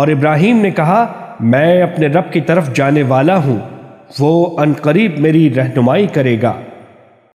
اور ابراہیم نے کہا، میں اپنے رب کی طرف جانے والا ہوں، وہ عنقریب میری رہنمائی کرے گا۔